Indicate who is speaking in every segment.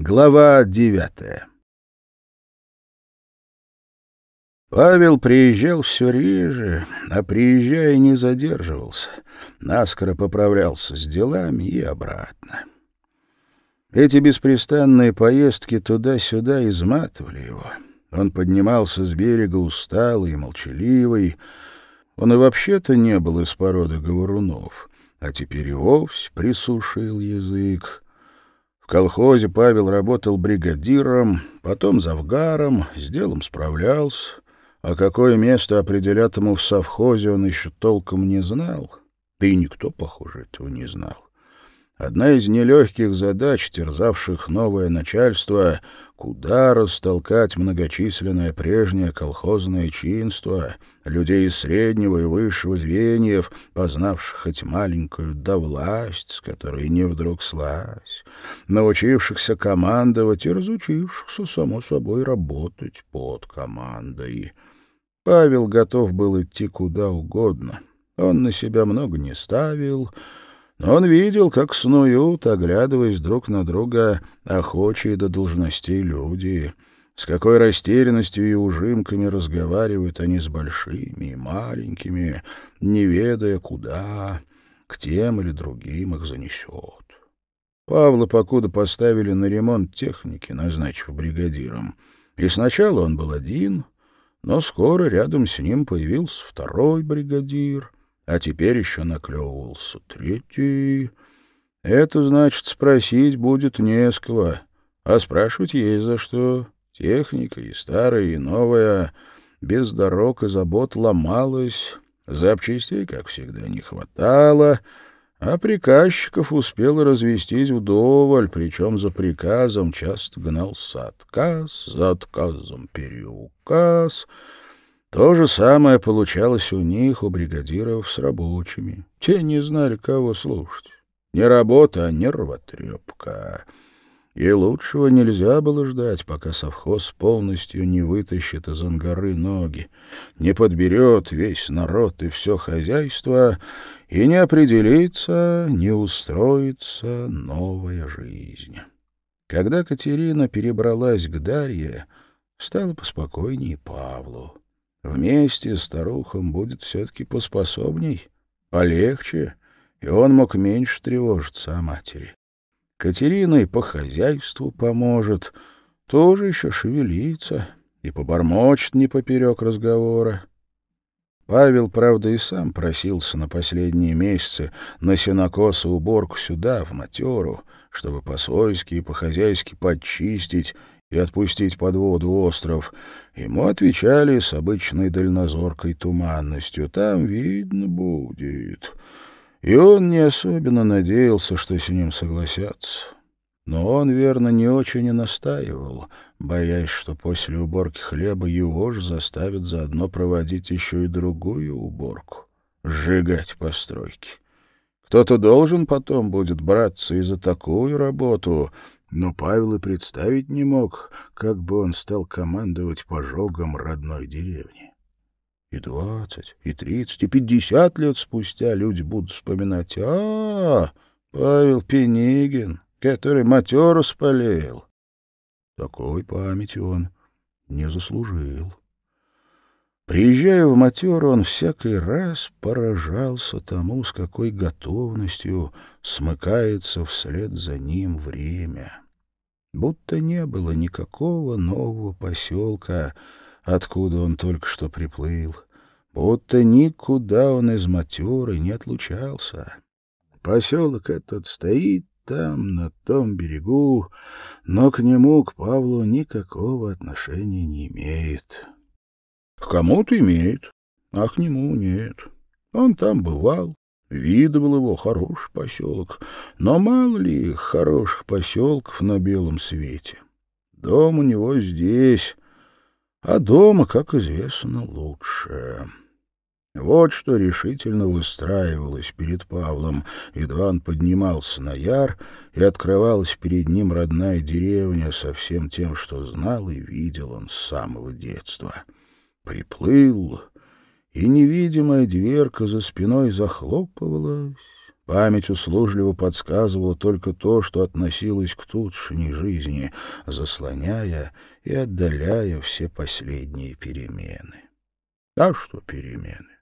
Speaker 1: Глава девятая Павел приезжал все реже, а приезжая не задерживался. Наскоро поправлялся с делами и обратно. Эти беспрестанные поездки туда-сюда изматывали его. Он поднимался с берега усталый и молчаливый. Он и вообще-то не был из породы говорунов, а теперь и вовсе присушил язык колхозе Павел работал бригадиром, потом завгаром, с делом справлялся, а какое место определят ему в совхозе он еще толком не знал. Да и никто, похоже, этого не знал. Одна из нелегких задач, терзавших новое начальство, куда растолкать многочисленное прежнее колхозное чинство, людей среднего и высшего звеньев, познавших хоть маленькую да власть, с которой не вдруг слазь, научившихся командовать и разучившихся, само собой, работать под командой. Павел готов был идти куда угодно. Он на себя много не ставил — но он видел, как снуют, оглядываясь друг на друга, охочие до должностей люди, с какой растерянностью и ужимками разговаривают они с большими и маленькими, не ведая, куда, к тем или другим их занесет. Павла покуда поставили на ремонт техники, назначив бригадиром. И сначала он был один, но скоро рядом с ним появился второй бригадир — а теперь еще наклевывался третий. Это значит, спросить будет не с кого, а спрашивать есть за что. Техника и старая, и новая, без дорог и забот ломалась, запчастей, как всегда, не хватало, а приказчиков успел развестись вдоволь, причем за приказом часто гнался отказ, за отказом переуказ — то же самое получалось у них, у бригадиров, с рабочими. Те не знали, кого слушать. Не работа, а нервотрепка. И лучшего нельзя было ждать, пока совхоз полностью не вытащит из ангары ноги, не подберет весь народ и все хозяйство, и не определится, не устроится новая жизнь. Когда Катерина перебралась к Дарье, стало поспокойнее Павлу. Вместе с старухом будет все-таки поспособней, полегче, и он мог меньше тревожиться о матери. Катерина и по хозяйству поможет, тоже еще шевелится и побормочет не поперек разговора. Павел, правда, и сам просился на последние месяцы на сенокос и уборку сюда, в матеру, чтобы по-свойски и по-хозяйски подчистить и отпустить под воду остров, ему отвечали с обычной дальнозоркой туманностью. Там видно будет. И он не особенно надеялся, что с ним согласятся. Но он, верно, не очень и настаивал, боясь, что после уборки хлеба его же заставят заодно проводить еще и другую уборку — сжигать постройки. Кто-то должен потом будет браться и за такую работу, но Павел и представить не мог, как бы он стал командовать пожогом родной деревни. И двадцать, и тридцать, и пятьдесят лет спустя люди будут вспоминать «А, Павел Пенигин, который матеру спалил». Такой памяти он не заслужил. Приезжая в матеру, он всякий раз поражался тому, с какой готовностью смыкается вслед за ним время. Будто не было никакого нового поселка, откуда он только что приплыл, будто никуда он из матеры не отлучался. Поселок этот стоит там, на том берегу, но к нему, к Павлу, никакого отношения не имеет. Кому-то имеет, а к нему нет. Он там бывал, видывал его, хороший поселок, но мало ли их хороших поселков на белом свете. Дом у него здесь, а дома, как известно, лучше. Вот что решительно выстраивалось перед Павлом. Едва он поднимался на яр, и открывалась перед ним родная деревня со всем тем, что знал и видел он с самого детства — приплыл, и невидимая дверка за спиной захлопывалась, Память услужливо подсказывала только то, что относилось к тутшней жизни, заслоняя и отдаляя все последние перемены. А что перемены?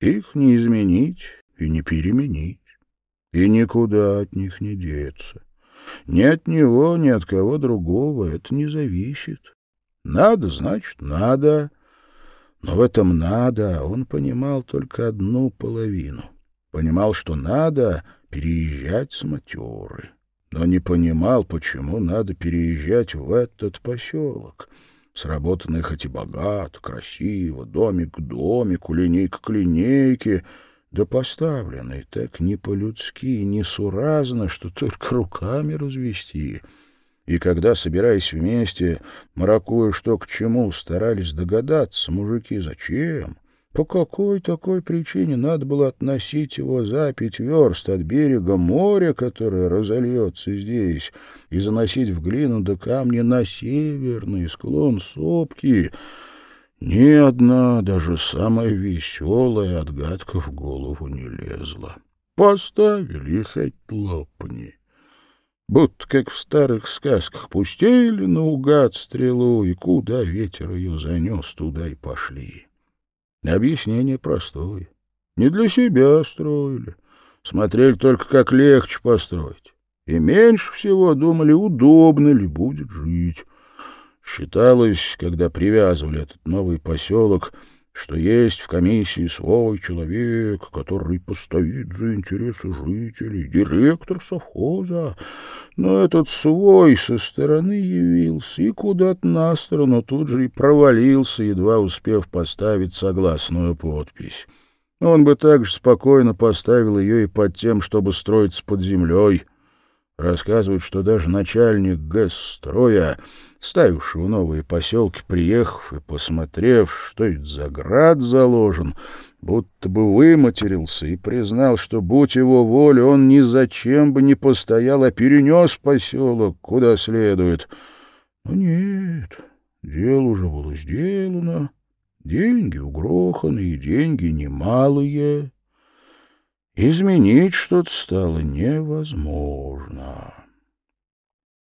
Speaker 1: Их не изменить и не переменить, и никуда от них не деться. Ни от него, ни от кого другого это не зависит. Надо, значит, надо. Но в этом «надо» он понимал только одну половину. Понимал, что надо переезжать с матеры. Но не понимал, почему надо переезжать в этот поселок. Сработанный хоть и богато, красиво, домик к домику, линейка к линейке, да поставленный так не по-людски и несуразно, что только руками развести — и когда, собираясь вместе, маракуя что к чему, старались догадаться, мужики, зачем, по какой такой причине надо было относить его за пять верст от берега моря, которое разольется здесь, и заносить в глину до камня на северный склон сопки, ни одна, даже самая веселая отгадка в голову не лезла. Поставили хоть лопни. Будто как в старых сказках пустили наугад стрелу, и куда ветер ее занес, туда и пошли. Объяснение простое. Не для себя строили. Смотрели только, как легче построить. И меньше всего думали, удобно ли будет жить. Считалось, когда привязывали этот новый поселок — что есть в комиссии свой человек, который постоит за интересы жителей, директор совхоза. Но этот свой со стороны явился и куда-то на сторону тут же и провалился, едва успев поставить согласную подпись. Он бы также спокойно поставил ее и под тем, чтобы строиться под землей. Рассказывают, что даже начальник ГЭС-строя ставившего новые поселки, приехав и посмотрев, что это за град заложен, будто бы выматерился и признал, что, будь его воля, он ни зачем бы не постоял, а перенес поселок куда следует. Но нет, дело уже было сделано, деньги угроханы, и деньги немалые. Изменить что-то стало невозможно.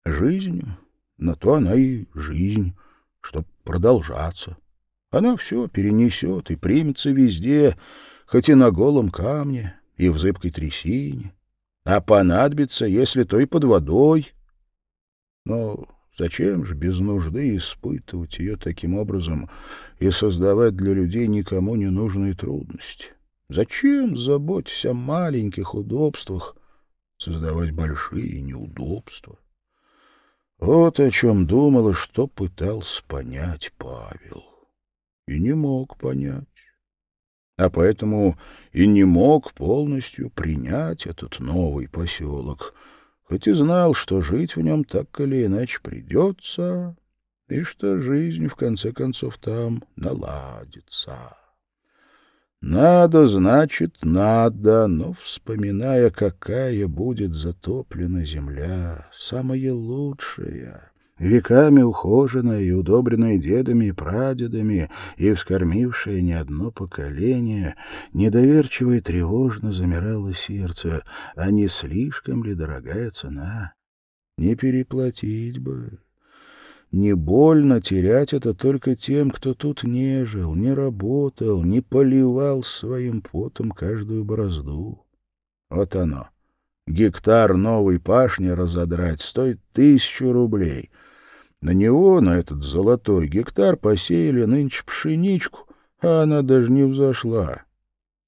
Speaker 1: Жизнь на то она и жизнь, чтоб продолжаться. Она все перенесет и примется везде, хоть и на голом камне, и в зыбкой трясине. А понадобится, если то и под водой. Но зачем же без нужды испытывать ее таким образом и создавать для людей никому не нужные трудности? Зачем, заботясь о маленьких удобствах, создавать большие неудобства? Вот о чем думал и что пытался понять Павел. И не мог понять. А поэтому и не мог полностью принять этот новый поселок, хоть и знал, что жить в нем так или иначе придется, и что жизнь, в конце концов, там наладится. Надо, значит, надо, но, вспоминая, какая будет затоплена земля, самая лучшая, веками ухоженная и удобренная дедами и прадедами, и вскормившая не одно поколение, недоверчиво и тревожно замирало сердце, а не слишком ли дорогая цена? Не переплатить бы. Не больно терять это только тем, кто тут не жил, не работал, не поливал своим потом каждую борозду. Вот оно. Гектар новой пашни разодрать стоит тысячу рублей. На него, на этот золотой гектар, посеяли нынче пшеничку, а она даже не взошла.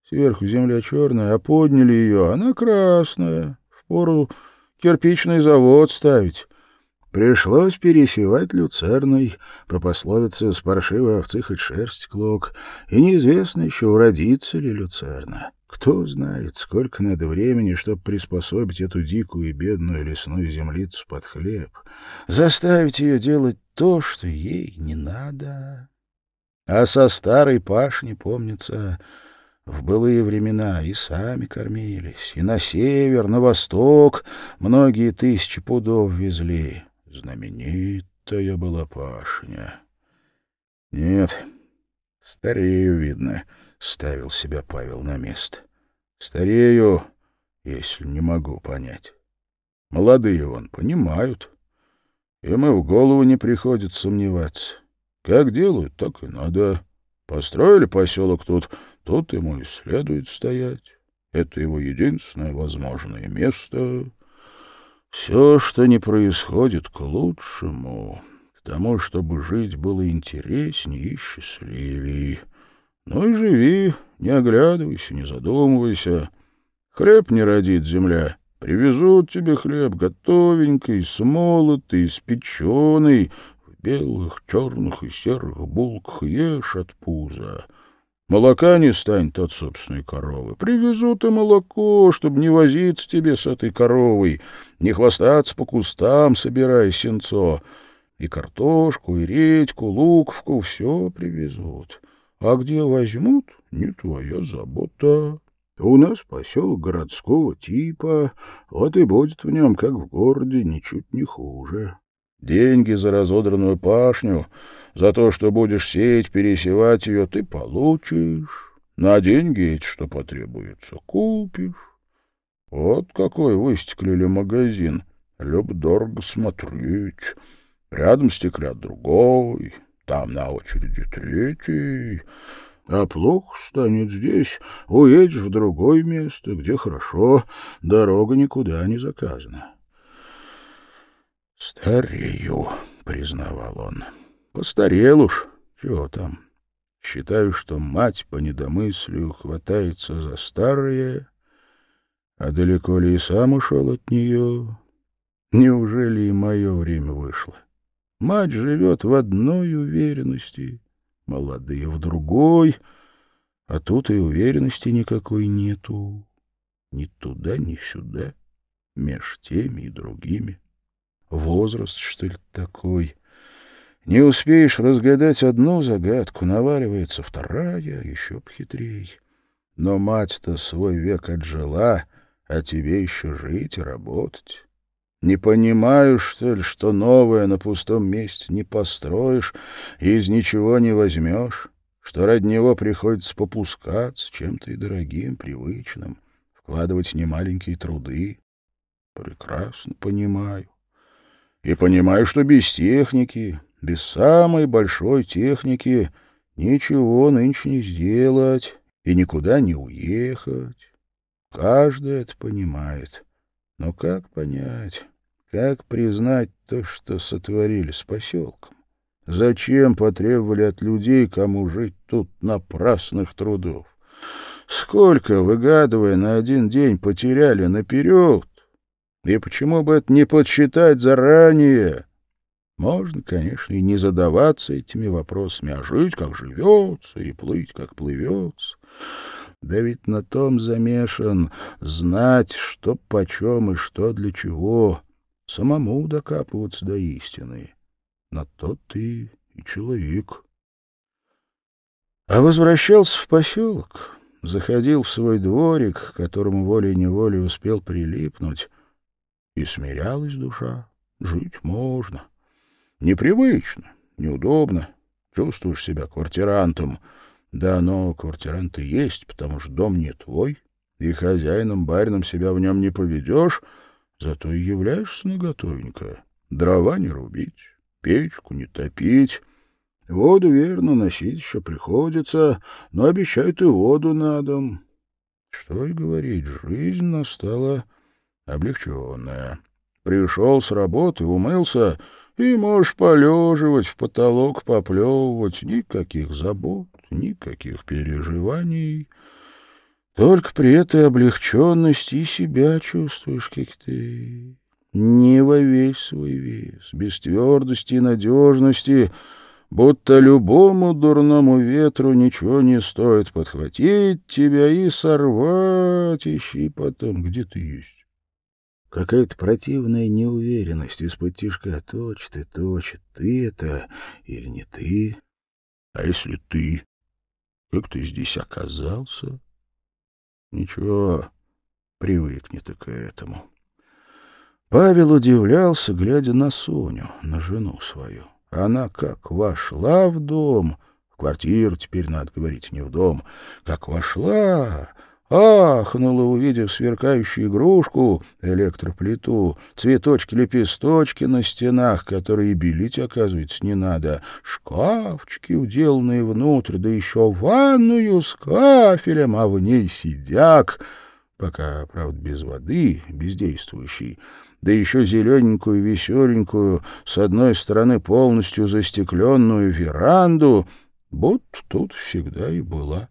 Speaker 1: Сверху земля черная, а подняли ее, она красная. Впору кирпичный завод ставить. Пришлось пересевать люцерной, по пословице «с паршивой овцы хоть шерсть клок», и неизвестно еще, уродится ли люцерна. Кто знает, сколько надо времени, чтобы приспособить эту дикую и бедную лесную землицу под хлеб, заставить ее делать то, что ей не надо. А со старой пашни, помнится, в былые времена и сами кормились, и на север, на восток многие тысячи пудов везли. Знаменитая была пашня. Нет, старею, видно, — ставил себя Павел на место. Старею если не могу понять. Молодые вон понимают. Им и в голову не приходит сомневаться. Как делают, так и надо. Построили поселок тут, тут ему и следует стоять. Это его единственное возможное место. Все, что не происходит, к лучшему, к тому, чтобы жить было интереснее и счастливее. Ну и живи, не оглядывайся, не задумывайся. Хлеб не родит земля. Привезут тебе хлеб готовенький, смолотый, испеченый, в белых, черных и серых булках ешь от пуза. Молока не станет от собственной коровы. Привезут и молоко, чтобы не возиться тебе с этой коровой, не хвастаться по кустам, собирая сенцо. И картошку, и редьку, луковку — все привезут. А где возьмут — не твоя забота. У нас поселок городского типа, вот и будет в нем, как в городе, ничуть не хуже. Деньги за разодранную пашню, за то, что будешь сеять, пересевать ее, ты получишь. На деньги эти, что потребуется, купишь. Вот какой выстеклили магазин. Люб дорого смотреть. Рядом стеклят другой, там на очереди третий. А плохо станет здесь, уедешь в другое место, где хорошо, дорога никуда не заказана. «Старею», — признавал он. «Постарел уж. Чего там? Считаю, что мать по недомыслию хватается за старое, а далеко ли и сам ушел от нее? Неужели и мое время вышло? Мать живет в одной уверенности, молодые в другой, а тут и уверенности никакой нету. Ни туда, ни сюда, меж теми и другими. Возраст, что ли, такой? Не успеешь разгадать одну загадку, наваливается вторая, еще похитрей. Но мать-то свой век отжила, а тебе еще жить и работать. Не понимаю, что ли, что новое на пустом месте не построишь и из ничего не возьмешь, что ради него приходится попускаться чем-то и дорогим, привычным, вкладывать немаленькие труды. Прекрасно понимаю. И понимаю, что без техники, без самой большой техники ничего нынче не сделать и никуда не уехать. Каждый это понимает. Но как понять? Как признать то, что сотворили с поселком? Зачем потребовали от людей, кому жить тут напрасных трудов? Сколько, выгадывая на один день, потеряли наперед? И почему бы это не подсчитать заранее? Можно, конечно, и не задаваться этими вопросами, а жить, как живется, и плыть, как плывется. Да ведь на том замешан знать, что почем и что для чего самому докапываться до истины. На тот ты и человек. А возвращался в поселок, заходил в свой дворик, к которому волей-неволей успел прилипнуть, и смирялась душа. Жить можно. Непривычно, неудобно. Чувствуешь себя квартирантом. Да, но квартирант и есть, потому что дом не твой, и хозяином, барином себя в нем не поведешь — Зато и являешься наготовенько. Дрова не рубить, печку не топить. Воду, верно, носить еще приходится, но обещают и воду на дом. Что и говорить, жизнь настала облегченная. Пришел с работы, умылся, и можешь полеживать, в потолок поплевывать. Никаких забот, никаких переживаний — только при этой облегченности себя чувствуешь, как ты не во весь свой вес, без твердости и надежности, будто любому дурному ветру ничего не стоит подхватить тебя и сорвать, ищи потом, где ты есть. Какая-то противная неуверенность из-под тишка точит и точит, ты это или не ты. А если ты? Как ты здесь оказался? Ничего, привыкнет и к этому. Павел удивлялся, глядя на Соню, на жену свою. Она как вошла в дом, в квартиру теперь надо говорить, не в дом, как вошла, ахнула, увидев сверкающую игрушку, электроплиту, цветочки-лепесточки на стенах, которые белить, оказывается, не надо, шкафчики, уделанные внутрь, да еще ванную с кафелем, а в ней сидяк, пока, правда, без воды, бездействующий, да еще зелененькую, веселенькую, с одной стороны полностью застекленную веранду, будто тут всегда и была.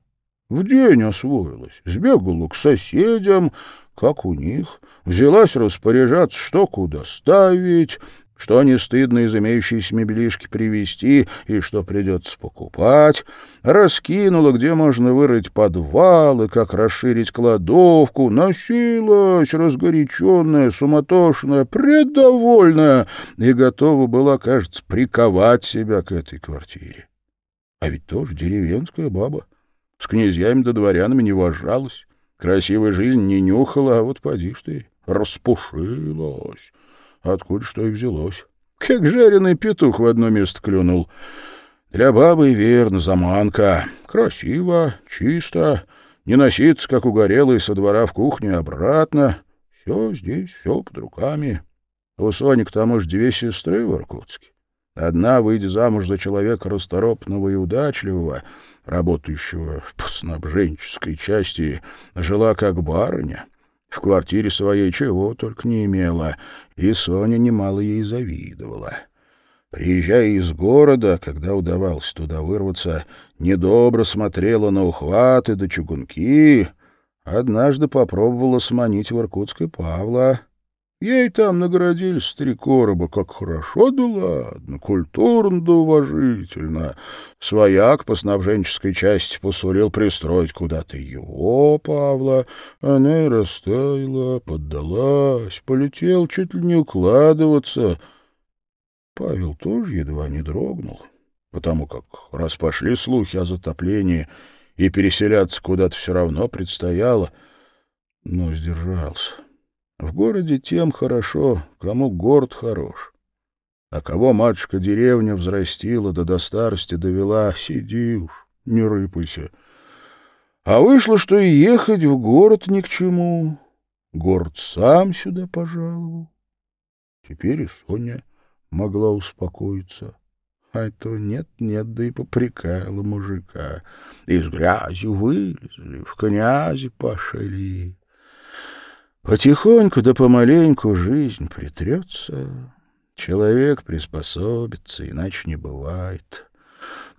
Speaker 1: В день освоилась, сбегала к соседям, как у них, взялась распоряжаться, что куда ставить, что не стыдно из имеющейся мебелишки привезти и что придется покупать, раскинула, где можно вырыть подвал и как расширить кладовку, носилась разгоряченная, суматошная, предовольная и готова была, кажется, приковать себя к этой квартире. А ведь тоже деревенская баба. С князьями да дворянами не вожалась, красивой жизнь не нюхала, а вот поди ж ты, распушилась. Откуда что и взялось. Как жареный петух в одно место клюнул. Для бабы верно заманка. Красиво, чисто, не носиться, как угорелый, со двора в кухню обратно. Все здесь, все под руками. У Сони к тому две сестры в Иркутске. Одна, выйдя замуж за человека расторопного и удачливого, работающего по снабженческой части, жила как барыня. В квартире своей чего только не имела, и Соня немало ей завидовала. Приезжая из города, когда удавалось туда вырваться, недобро смотрела на ухваты да чугунки. Однажды попробовала сманить в Иркутской Павла — Ей там наградили с три короба, как хорошо да ладно, культурно да уважительно. Свояк по снабженческой части посурил пристроить куда-то его, Павла. Она и растаяла, поддалась, полетел чуть ли не укладываться. Павел тоже едва не дрогнул, потому как раз пошли слухи о затоплении, и переселяться куда-то все равно предстояло, но сдержался. В городе тем хорошо, кому город хорош. А кого матушка деревня взрастила, да до старости довела, сиди уж, не рыпайся. А вышло, что и ехать в город ни к чему. Город сам сюда пожаловал. Теперь и Соня могла успокоиться. А то нет-нет, да и попрекала мужика. Из грязи вылезли, в князи пошли. Потихоньку да помаленьку жизнь притрется, человек приспособится, иначе не бывает.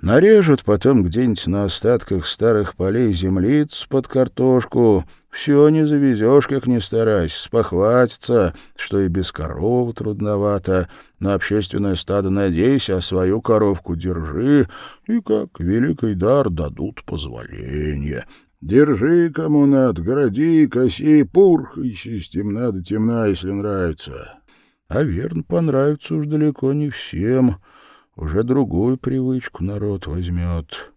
Speaker 1: Нарежут потом где-нибудь на остатках старых полей землиц под картошку, все не завезешь, как ни старайся, спохватится, что и без коровы трудновато, на общественное стадо надейся, а свою коровку держи, и как великий дар дадут позволение. Держи, кому надо, городи, коси, пурхайся, с темна до темна, если нравится. А верно, понравится уж далеко не всем. Уже другую привычку народ возьмет.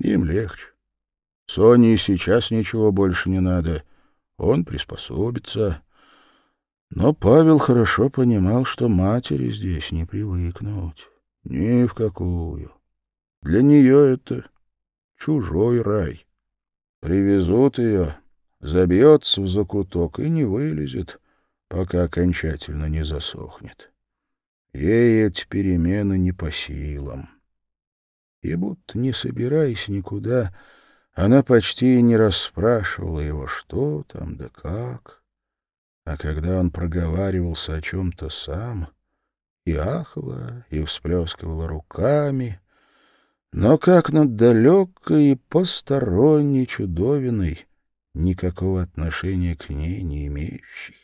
Speaker 1: Им легче. Соне сейчас ничего больше не надо. Он приспособится. Но Павел хорошо понимал, что матери здесь не привыкнуть. Ни в какую. Для нее это чужой рай. Привезут ее, забьется в закуток и не вылезет, пока окончательно не засохнет. Ей эти перемены не по силам. И будто не собираясь никуда, она почти не расспрашивала его, что там да как. А когда он проговаривался о чем-то сам, и ахала, и всплескивала руками — но как над далекой и посторонней чудовиной, никакого отношения к ней не имеющей.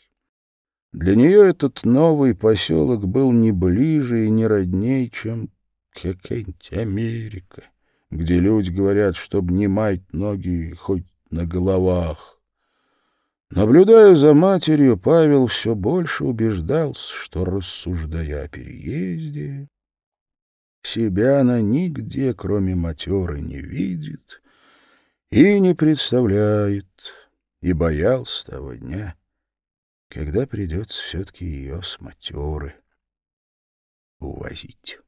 Speaker 1: Для нее этот новый поселок был не ближе и не родней, чем какая-нибудь Америка, где люди говорят, чтобы не мать ноги хоть на головах. Наблюдая за матерью, Павел все больше убеждался, что, рассуждая о переезде, себя она нигде, кроме матеры, не видит и не представляет, и боялся того дня, когда придется все-таки ее с матеры увозить.